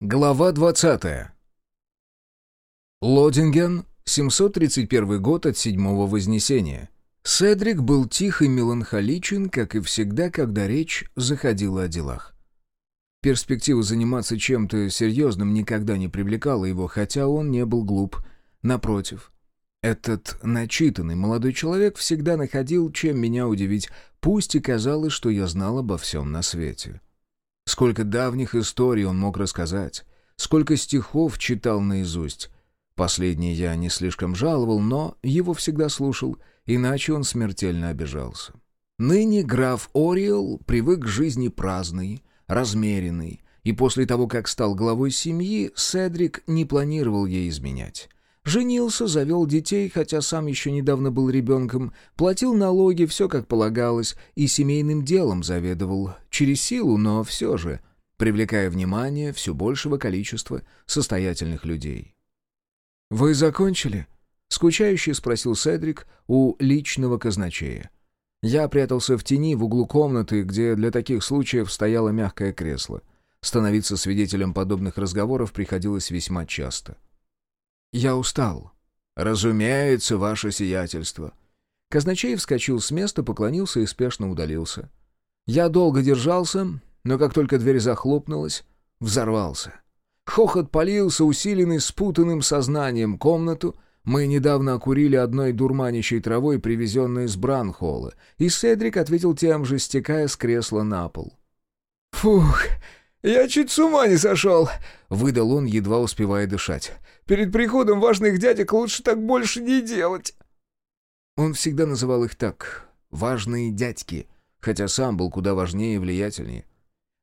Глава 20. Лодинген, 731 год от седьмого Вознесения. Седрик был тих и меланхоличен, как и всегда, когда речь заходила о делах. Перспектива заниматься чем-то серьезным никогда не привлекала его, хотя он не был глуп. Напротив, этот начитанный молодой человек всегда находил, чем меня удивить, пусть и казалось, что я знал обо всем на свете. Сколько давних историй он мог рассказать, сколько стихов читал наизусть. Последний я не слишком жаловал, но его всегда слушал, иначе он смертельно обижался. Ныне граф Ориэл привык к жизни праздной, размеренной, и после того, как стал главой семьи, Седрик не планировал ей изменять. Женился, завел детей, хотя сам еще недавно был ребенком, платил налоги, все как полагалось, и семейным делом заведовал. Через силу, но все же, привлекая внимание все большего количества состоятельных людей. «Вы закончили?» — скучающе спросил Седрик у личного казначея. Я прятался в тени в углу комнаты, где для таких случаев стояло мягкое кресло. Становиться свидетелем подобных разговоров приходилось весьма часто. — «Я устал». «Разумеется, ваше сиятельство». Казначей вскочил с места, поклонился и спешно удалился. Я долго держался, но как только дверь захлопнулась, взорвался. Хохот полился, усиленный спутанным сознанием комнату. Мы недавно окурили одной дурманящей травой, привезенной из Бранхолла, и Седрик ответил тем же, стекая с кресла на пол. «Фух, я чуть с ума не сошел!» — выдал он, едва успевая дышать. Перед приходом важных дядек лучше так больше не делать». Он всегда называл их так «важные дядьки», хотя сам был куда важнее и влиятельнее.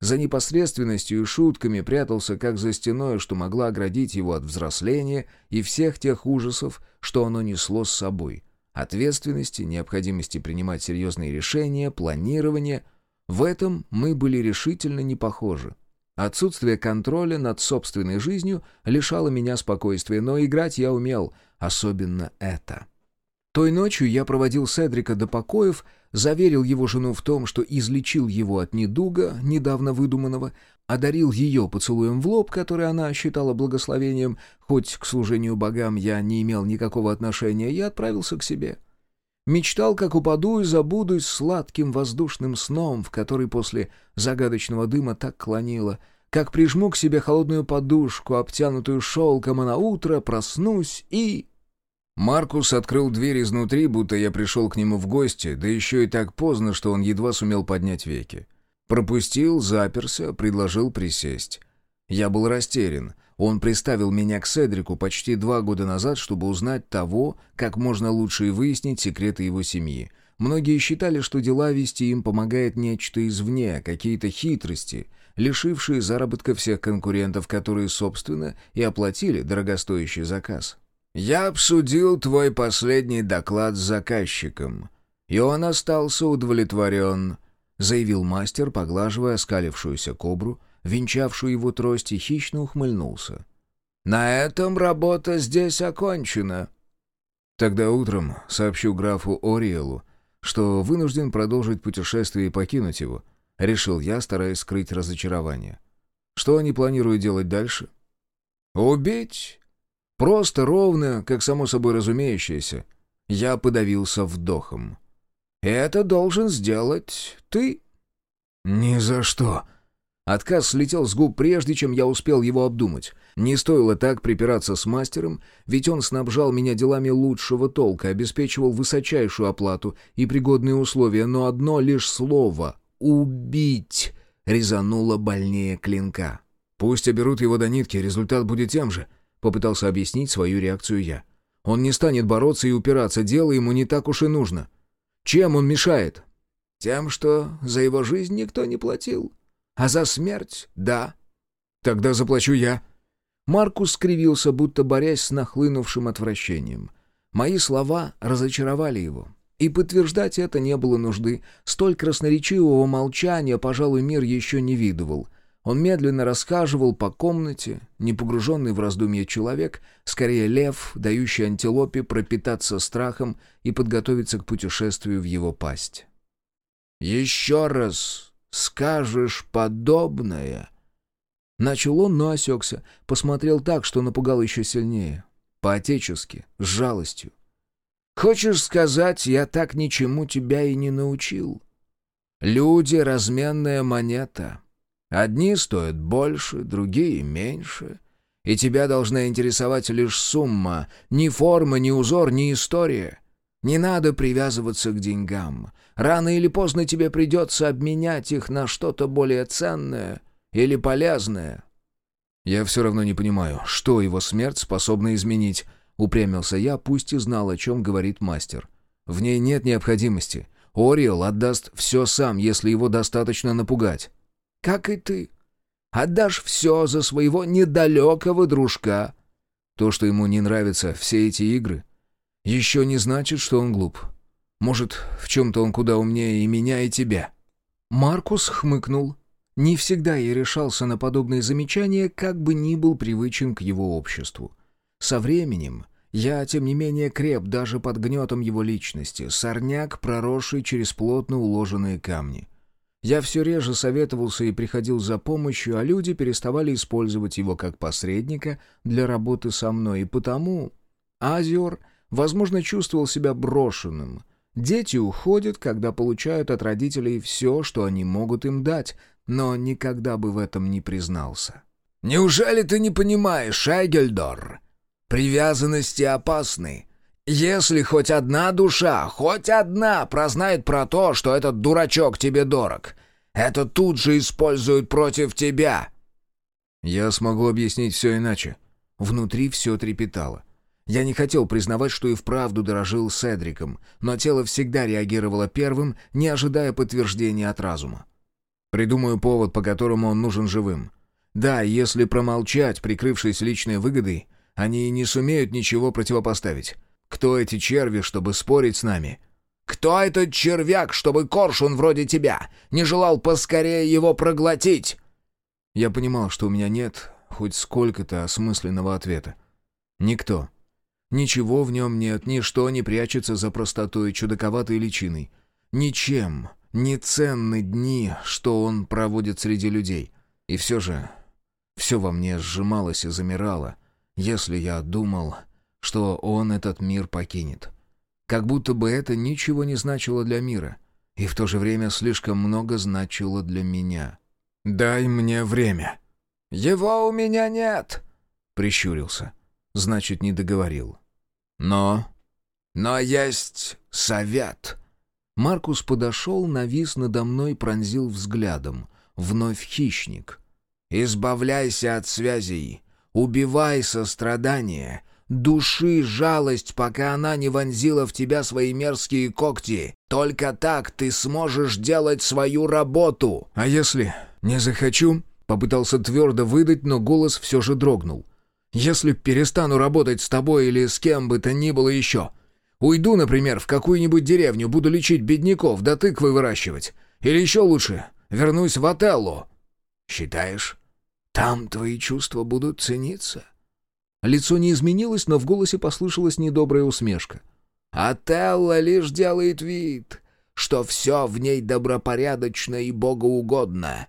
За непосредственностью и шутками прятался как за стеной, что могла оградить его от взросления и всех тех ужасов, что оно несло с собой. Ответственности, необходимости принимать серьезные решения, планирования. В этом мы были решительно не похожи. Отсутствие контроля над собственной жизнью лишало меня спокойствия, но играть я умел, особенно это. Той ночью я проводил Седрика до покоев, заверил его жену в том, что излечил его от недуга, недавно выдуманного, одарил ее поцелуем в лоб, который она считала благословением, хоть к служению богам я не имел никакого отношения, и отправился к себе. Мечтал, как упаду и забудусь сладким воздушным сном, в который после загадочного дыма так клонило, как прижму к себе холодную подушку, обтянутую шелком, а на утро проснусь и... Маркус открыл дверь изнутри, будто я пришел к нему в гости, да еще и так поздно, что он едва сумел поднять веки. Пропустил, заперся, предложил присесть. Я был растерян. Он приставил меня к Седрику почти два года назад, чтобы узнать того, как можно лучше и выяснить секреты его семьи. Многие считали, что дела вести им помогает нечто извне, какие-то хитрости, лишившие заработка всех конкурентов, которые, собственно, и оплатили дорогостоящий заказ. «Я обсудил твой последний доклад с заказчиком, и он остался удовлетворен», — заявил мастер, поглаживая оскалившуюся кобру — венчавшую его трость, и хищно ухмыльнулся. «На этом работа здесь окончена». «Тогда утром сообщу графу Ориэлу, что вынужден продолжить путешествие и покинуть его», — решил я, стараясь скрыть разочарование. «Что они планируют делать дальше?» «Убить?» Просто, ровно, как само собой разумеющееся. Я подавился вдохом. «Это должен сделать ты». «Ни за что», Отказ слетел с губ прежде, чем я успел его обдумать. Не стоило так припираться с мастером, ведь он снабжал меня делами лучшего толка, обеспечивал высочайшую оплату и пригодные условия, но одно лишь слово «убить» резануло больнее клинка. «Пусть оберут его до нитки, результат будет тем же», — попытался объяснить свою реакцию я. «Он не станет бороться и упираться, дело ему не так уж и нужно. Чем он мешает?» «Тем, что за его жизнь никто не платил», а за смерть — да. Тогда заплачу я». Маркус скривился, будто борясь с нахлынувшим отвращением. Мои слова разочаровали его. И подтверждать это не было нужды. Столь красноречивого молчания, пожалуй, мир еще не видывал. Он медленно расхаживал по комнате, не погруженный в раздумье человек, скорее лев, дающий антилопе пропитаться страхом и подготовиться к путешествию в его пасть. «Еще раз скажешь подобное, Начал он, но осекся, посмотрел так, что напугал еще сильнее. По-отечески, с жалостью. «Хочешь сказать, я так ничему тебя и не научил? Люди — разменная монета. Одни стоят больше, другие — меньше. И тебя должна интересовать лишь сумма, ни форма, ни узор, ни история. Не надо привязываться к деньгам. Рано или поздно тебе придется обменять их на что-то более ценное или полезное». «Я все равно не понимаю, что его смерть способна изменить», — упрямился я, пусть и знал, о чем говорит мастер. «В ней нет необходимости. Ориол отдаст все сам, если его достаточно напугать». «Как и ты. Отдашь все за своего недалекого дружка». То, что ему не нравятся все эти игры, еще не значит, что он глуп. Может, в чем-то он куда умнее и меня, и тебя». Маркус хмыкнул. Не всегда я решался на подобные замечания, как бы ни был привычен к его обществу. Со временем я, тем не менее, креп даже под гнетом его личности, сорняк, проросший через плотно уложенные камни. Я все реже советовался и приходил за помощью, а люди переставали использовать его как посредника для работы со мной, и потому Азиор, возможно, чувствовал себя брошенным. Дети уходят, когда получают от родителей все, что они могут им дать, но никогда бы в этом не признался. «Неужели ты не понимаешь, Эгельдор? Привязанности опасны. Если хоть одна душа, хоть одна прознает про то, что этот дурачок тебе дорог, это тут же используют против тебя». «Я смогу объяснить все иначе». Внутри все трепетало. Я не хотел признавать, что и вправду дорожил Седриком, но тело всегда реагировало первым, не ожидая подтверждения от разума. Придумаю повод, по которому он нужен живым. Да, если промолчать, прикрывшись личной выгодой, они не сумеют ничего противопоставить. Кто эти черви, чтобы спорить с нами? Кто этот червяк, чтобы коршун вроде тебя не желал поскорее его проглотить? Я понимал, что у меня нет хоть сколько-то осмысленного ответа. Никто. Ничего в нем нет, ничто не прячется за простотой чудаковатой личиной. Ничем не ценны дни, что он проводит среди людей. И все же, все во мне сжималось и замирало, если я думал, что он этот мир покинет. Как будто бы это ничего не значило для мира, и в то же время слишком много значило для меня. «Дай мне время». «Его у меня нет», — прищурился. Значит, не договорил. «Но...» «Но есть совет», Маркус подошел, навис надо мной, пронзил взглядом. Вновь хищник. «Избавляйся от связей, убивай сострадание, души жалость, пока она не вонзила в тебя свои мерзкие когти. Только так ты сможешь делать свою работу». «А если не захочу?» Попытался твердо выдать, но голос все же дрогнул. «Если перестану работать с тобой или с кем бы то ни было еще, Уйду, например, в какую-нибудь деревню, буду лечить бедняков, да тыквы выращивать. Или еще лучше, вернусь в Отелло. Считаешь, там твои чувства будут цениться?» Лицо не изменилось, но в голосе послышалась недобрая усмешка. «Отелло лишь делает вид, что все в ней добропорядочно и богоугодно.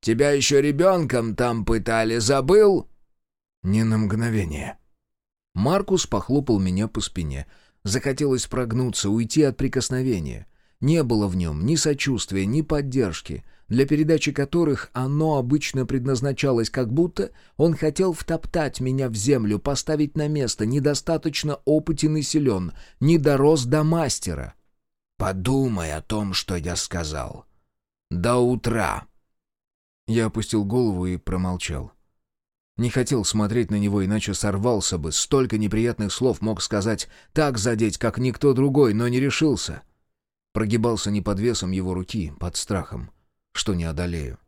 Тебя еще ребенком там пытали, забыл?» «Не на мгновение». Маркус похлопал меня по спине — Захотелось прогнуться, уйти от прикосновения. Не было в нем ни сочувствия, ни поддержки, для передачи которых оно обычно предназначалось, как будто он хотел втоптать меня в землю, поставить на место, недостаточно опытен и силен, не дорос до мастера. «Подумай о том, что я сказал. До утра!» Я опустил голову и промолчал. Не хотел смотреть на него, иначе сорвался бы. Столько неприятных слов мог сказать, так задеть, как никто другой, но не решился. Прогибался не под весом его руки, под страхом, что не одолею.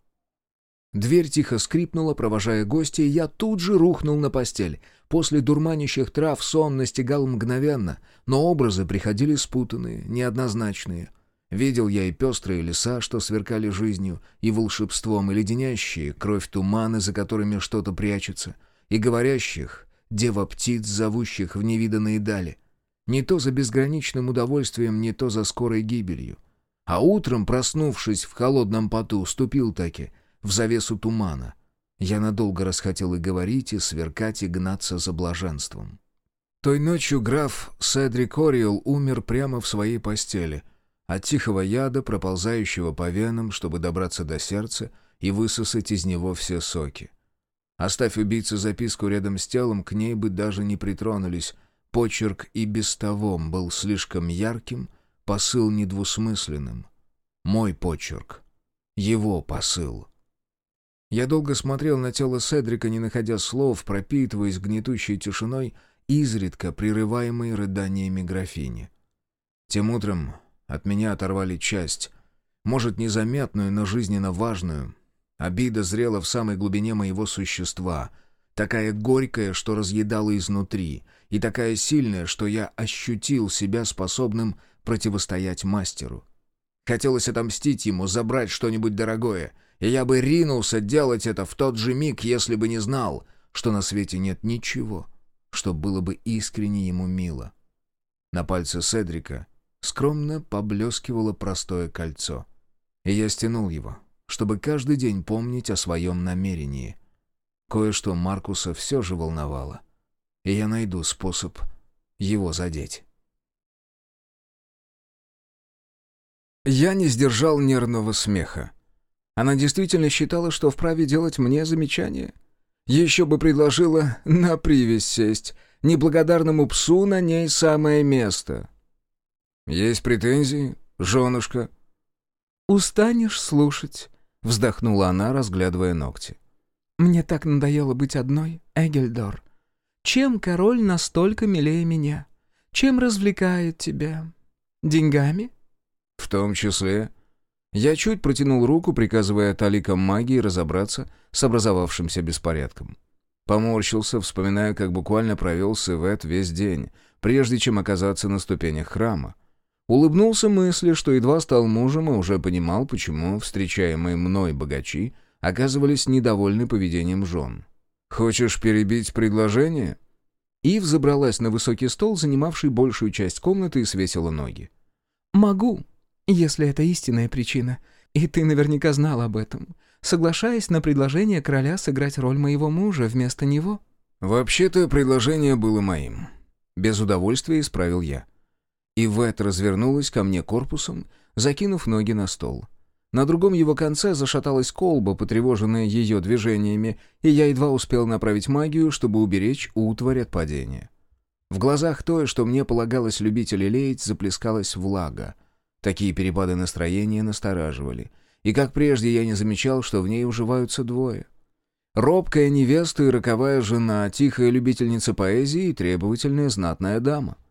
Дверь тихо скрипнула, провожая гостя, и я тут же рухнул на постель. После дурманящих трав сон настигал мгновенно, но образы приходили спутанные, неоднозначные — Видел я и пестрые леса, что сверкали жизнью и волшебством, и леденящие кровь туманы, за которыми что-то прячется, и говорящих, дева-птиц, зовущих в невиданные дали. Не то за безграничным удовольствием, не то за скорой гибелью. А утром, проснувшись в холодном поту, ступил таки в завесу тумана. Я надолго расхотел и говорить, и сверкать, и гнаться за блаженством. Той ночью граф Седрик Ориол умер прямо в своей постели, от тихого яда, проползающего по венам, чтобы добраться до сердца и высосать из него все соки. Оставь убийце записку рядом с телом, к ней бы даже не притронулись. Почерк и без того был слишком ярким, посыл недвусмысленным. Мой почерк. Его посыл. Я долго смотрел на тело Седрика, не находя слов, пропитываясь гнетущей тишиной, изредка прерываемой рыданиями графини. Тем утром от меня оторвали часть, может, незаметную, но жизненно важную, Обида зрела в самой глубине моего существа, такая горькая, что разъедала изнутри, и такая сильная, что я ощутил себя способным противостоять мастеру. Хотелось отомстить ему, забрать что-нибудь дорогое, и я бы ринулся делать это в тот же миг, если бы не знал, что на свете нет ничего, что было бы искренне ему мило. На пальце Седрика скромно поблескивало простое кольцо, и я стянул его — чтобы каждый день помнить о своем намерении. Кое-что Маркуса все же волновало, и я найду способ его задеть. Я не сдержал нервного смеха. Она действительно считала, что вправе делать мне замечания. Еще бы предложила на привязь сесть. Неблагодарному псу на ней самое место. «Есть претензии, женушка?» «Устанешь слушать», — вздохнула она, разглядывая ногти. «Мне так надоело быть одной, Эгельдор. Чем король настолько милее меня? Чем развлекает тебя? Деньгами?» «В том числе...» Я чуть протянул руку, приказывая таликам магии разобраться с образовавшимся беспорядком. Поморщился, вспоминая, как буквально провел Севет весь день, прежде чем оказаться на ступенях храма. Улыбнулся мысли, что едва стал мужем и уже понимал, почему встречаемые мной богачи оказывались недовольны поведением жен. «Хочешь перебить предложение?» Ив забралась на высокий стол, занимавший большую часть комнаты, и свесила ноги. «Могу, если это истинная причина. И ты наверняка знал об этом, соглашаясь на предложение короля сыграть роль моего мужа вместо него». «Вообще-то предложение было моим». Без удовольствия исправил я. Ивет развернулась ко мне корпусом, закинув ноги на стол. На другом его конце зашаталась колба, потревоженная ее движениями, и я едва успел направить магию, чтобы уберечь утварь от падения. В глазах той, что мне полагалось любить или леять, заплескалась влага. Такие перепады настроения настораживали. И как прежде я не замечал, что в ней уживаются двое. Робкая невеста и роковая жена, тихая любительница поэзии и требовательная знатная дама —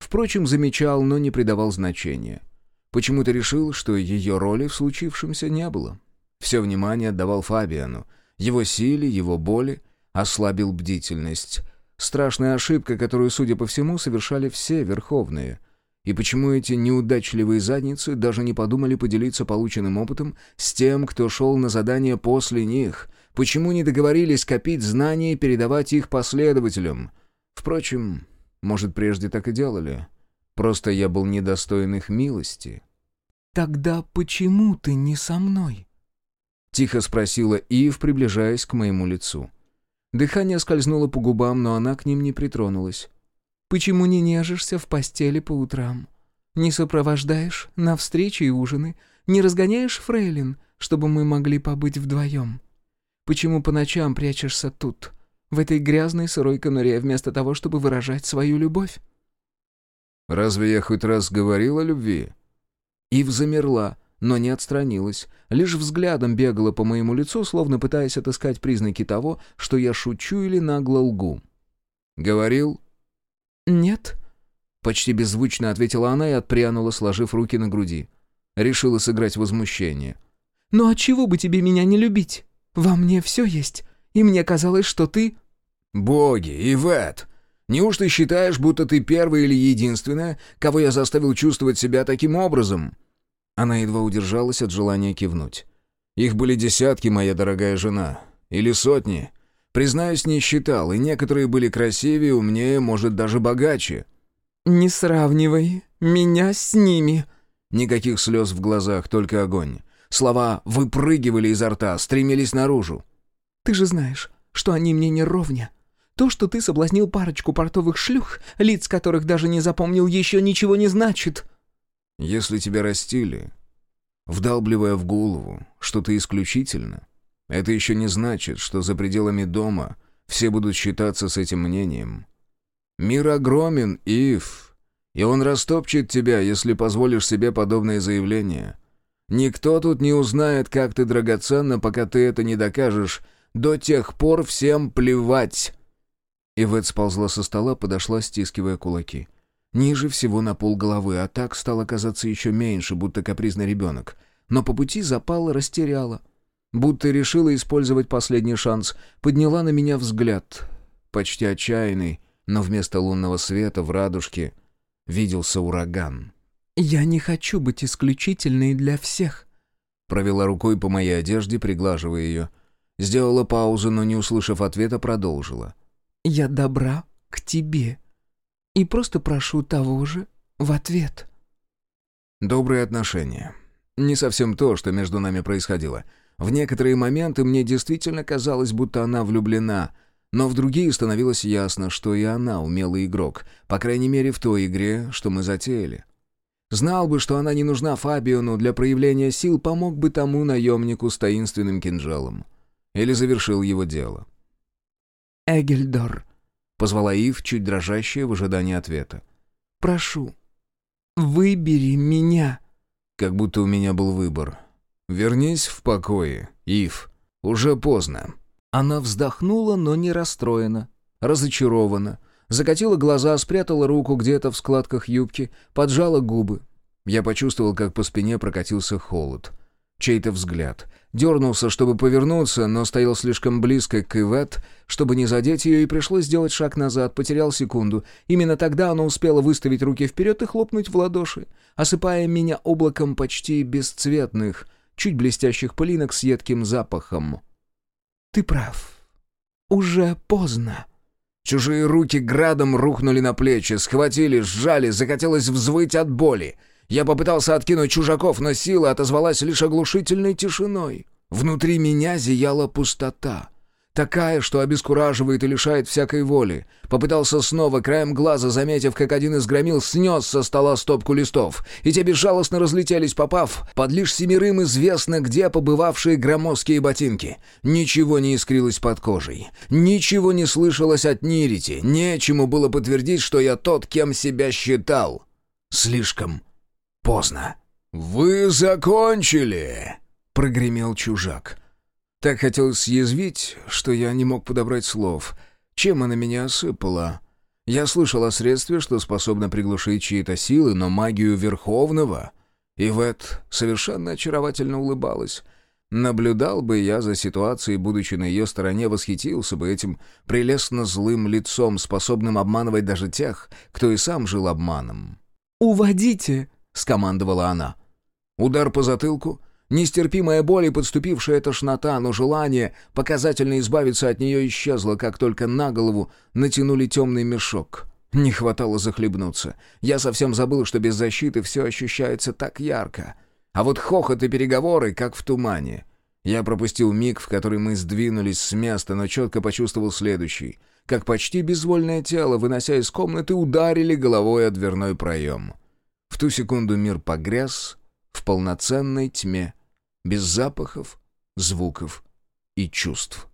Впрочем, замечал, но не придавал значения. Почему-то решил, что ее роли в случившемся не было. Все внимание отдавал Фабиану. Его силе, его боли ослабил бдительность. Страшная ошибка, которую, судя по всему, совершали все верховные. И почему эти неудачливые задницы даже не подумали поделиться полученным опытом с тем, кто шел на задание после них? Почему не договорились копить знания и передавать их последователям? Впрочем, может, прежде так и делали. Просто я был недостоин их милости. «Тогда почему ты не со мной?» Тихо спросила Ив, приближаясь к моему лицу. Дыхание скользнуло по губам, но она к ним не притронулась. «Почему не нежишься в постели по утрам? Не сопровождаешь на встречи и ужины? Не разгоняешь фрейлин, чтобы мы могли побыть вдвоем? Почему по ночам прячешься тут, в этой грязной сырой конуре, вместо того, чтобы выражать свою любовь. «Разве я хоть раз говорил о любви?» Ив замерла, но не отстранилась, лишь взглядом бегала по моему лицу, словно пытаясь отыскать признаки того, что я шучу или нагло лгу. «Говорил?» «Нет», — почти беззвучно ответила она и отпрянула, сложив руки на груди. Решила сыграть возмущение. «Но отчего бы тебе меня не любить? Во мне все есть и мне казалось, что ты...» «Боги, Ивет! Неужто считаешь, будто ты первая или единственная, кого я заставил чувствовать себя таким образом?» Она едва удержалась от желания кивнуть. «Их были десятки, моя дорогая жена. Или сотни. Признаюсь, не считал, и некоторые были красивее, умнее, может, даже богаче». «Не сравнивай меня с ними». Никаких слез в глазах, только огонь. Слова выпрыгивали изо рта, стремились наружу. Ты же знаешь, что они мне не ровня. То, что ты соблазнил парочку портовых шлюх, лиц которых даже не запомнил, еще ничего не значит». «Если тебя растили, вдалбливая в голову, что ты исключительно, это еще не значит, что за пределами дома все будут считаться с этим мнением. Мир огромен, Ив, и он растопчет тебя, если позволишь себе подобное заявление. Никто тут не узнает, как ты драгоценна, пока ты это не докажешь. До тех пор всем плевать». Ивет сползла со стола, подошла, стискивая кулаки. Ниже всего на пол головы, а так стало казаться еще меньше, будто капризный ребенок. Но по пути запала, растеряла. Будто решила использовать последний шанс, подняла на меня взгляд. Почти отчаянный, но вместо лунного света в радужке виделся ураган. «Я не хочу быть исключительной для всех», — провела рукой по моей одежде, приглаживая ее. Сделала паузу, но, не услышав ответа, продолжила. «Я добра к тебе и просто прошу того же в ответ». Добрые отношения. Не совсем то, что между нами происходило — в некоторые моменты мне действительно казалось, будто она влюблена, но в другие становилось ясно, что и она умелый игрок, по крайней мере в той игре, что мы затеяли. Знал бы, что она не нужна Фабиону для проявления сил, помог бы тому наемнику с таинственным кинжалом. Или завершил его дело. «Эгельдор», — позвала Ив, чуть дрожащая в ожидании ответа. «Прошу, выбери меня». Как будто у меня был выбор. «Вернись в покое, Ив. Уже поздно». Она вздохнула, но не расстроена. Разочарована. Закатила глаза, спрятала руку где-то в складках юбки, поджала губы. Я почувствовал, как по спине прокатился холод. Чей-то взгляд. Дернулся, чтобы повернуться, но стоял слишком близко к Ивет, чтобы не задеть ее, и пришлось сделать шаг назад, потерял секунду. Именно тогда она успела выставить руки вперед и хлопнуть в ладоши, осыпая меня облаком почти бесцветных — чуть блестящих пылинок с едким запахом. «Ты прав. Уже поздно». Чужие руки градом рухнули на плечи, схватили, сжали, захотелось взвыть от боли. Я попытался откинуть чужаков, но сила отозвалась лишь оглушительной тишиной. Внутри меня зияла пустота. Такая, что обескураживает и лишает всякой воли. Попытался снова, краем глаза, заметив, как один из громил снес со стола стопку листов, и те безжалостно разлетелись, попав под лишь семерым известно где побывавшие громоздкие ботинки. Ничего не искрилось под кожей. Ничего не слышалось от Нирити. Нечему было подтвердить, что я тот, кем себя считал. Слишком поздно. «Вы закончили!» — прогремел чужак. Так хотелось съязвить, что я не мог подобрать слов. Чем она меня осыпала? Я слышал о средстве, что способно приглушить чьи-то силы, но магию Верховного... Ивет совершенно очаровательно улыбалась. Наблюдал бы я за ситуацией, будучи на ее стороне, восхитился бы этим прелестно злым лицом, способным обманывать даже тех, кто и сам жил обманом. «Уводите!» — скомандовала она. Удар по затылку, Нестерпимая боль и подступившая тошнота, но желание показательно избавиться от нее исчезло, как только на голову натянули темный мешок. Не хватало захлебнуться. Я совсем забыл, что без защиты все ощущается так ярко. А вот хохот и переговоры, как в тумане. Я пропустил миг, в который мы сдвинулись с места, но четко почувствовал следующий. Как почти безвольное тело, вынося из комнаты, ударили головой о дверной проем. Ту секунду мир погряз в полноценной тьме без запахов, звуков и чувств.